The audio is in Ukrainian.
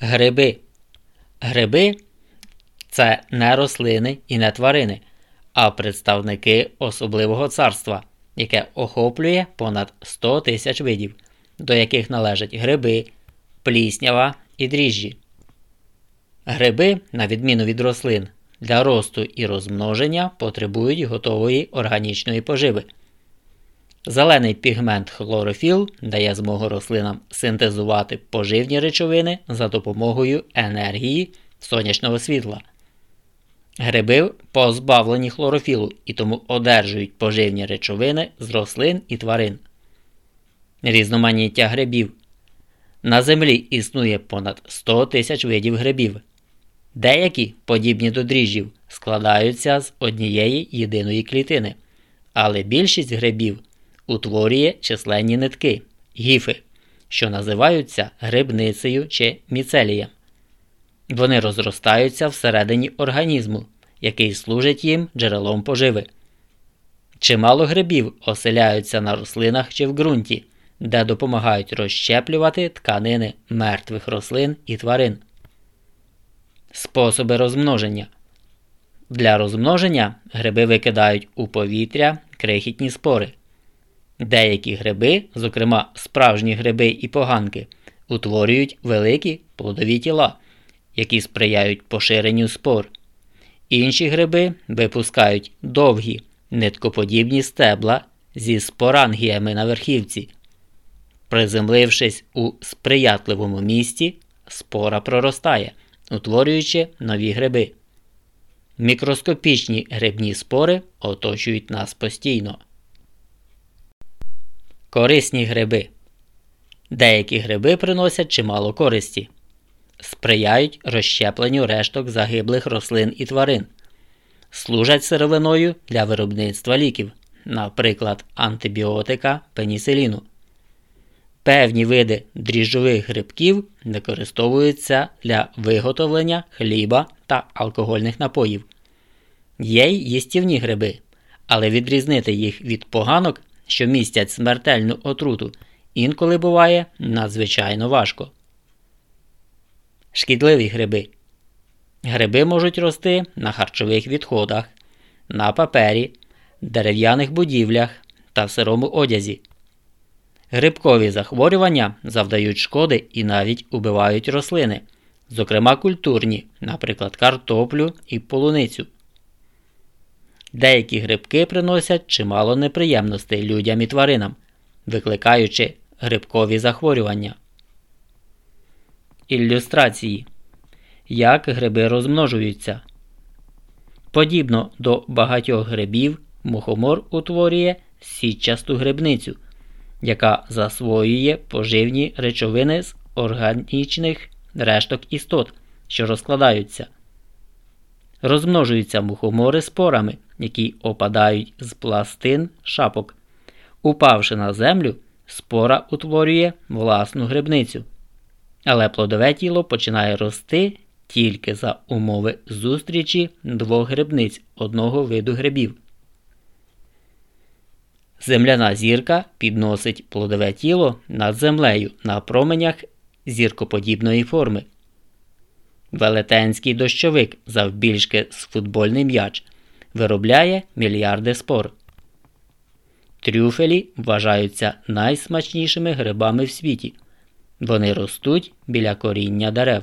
Гриби. Гриби це не рослини і не тварини, а представники особливого царства, яке охоплює понад 100 тисяч видів, до яких належать гриби, пліснява і дріжджі. Гриби, на відміну від рослин, для росту і розмноження потребують готової органічної поживи. Зелений пігмент хлорофіл дає змогу рослинам синтезувати поживні речовини за допомогою енергії сонячного світла. Гриби позбавлені хлорофілу і тому одержують поживні речовини з рослин і тварин. Різноманіття грибів. На землі існує понад 100 тисяч видів грибів. Деякі, подібні до дріжджів, складаються з однієї єдиної клітини, але більшість грибів утворює численні нитки гіфи, що називаються грибницею чи міцелієм. Вони розростаються всередині організму, який служить їм джерелом поживи. Чимало грибів оселяються на рослинах чи в ґрунті, де допомагають розщеплювати тканини мертвих рослин і тварин. Способи розмноження. Для розмноження гриби викидають у повітря крихітні спори. Деякі гриби, зокрема справжні гриби і поганки, утворюють великі плодові тіла, які сприяють поширенню спор. Інші гриби випускають довгі, ниткоподібні стебла зі спорангіями на верхівці. Приземлившись у сприятливому місці, спора проростає, утворюючи нові гриби. Мікроскопічні грибні спори оточують нас постійно. Корисні гриби. Деякі гриби приносять чимало користі, сприяють розщепленню решток загиблих рослин і тварин, служать сировиною для виробництва ліків, наприклад, антибіотика пеніселіну. Певні види дріжджових грибків використовуються для виготовлення хліба та алкогольних напоїв. Є й їстівні гриби, але відрізнити їх від поганок що містять смертельну отруту, інколи буває надзвичайно важко. Шкідливі гриби. Гриби можуть рости на харчових відходах, на папері, дерев'яних будівлях та в сирому одязі. Грибкові захворювання завдають шкоди і навіть убивають рослини, зокрема культурні, наприклад, картоплю і полуницю. Деякі грибки приносять чимало неприємностей людям і тваринам, викликаючи грибкові захворювання. Ілюстрації. Як гриби розмножуються. Подібно до багатьох грибів, мухомор утворює сітчасту грибницю, яка засвоює поживні речовини з органічних решток істот, що розкладаються. Розмножуються мухомори спорами які опадають з пластин шапок. Упавши на землю, спора утворює власну грибницю. Але плодове тіло починає рости тільки за умови зустрічі двох грибниць одного виду грибів. Земляна зірка підносить плодове тіло над землею на променях зіркоподібної форми. Велетенський дощовик завбільшки з футбольний м'яч виробляє мільярди спор. Трюфелі вважаються найсмачнішими грибами в світі. Вони ростуть біля коріння дерев.